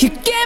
You get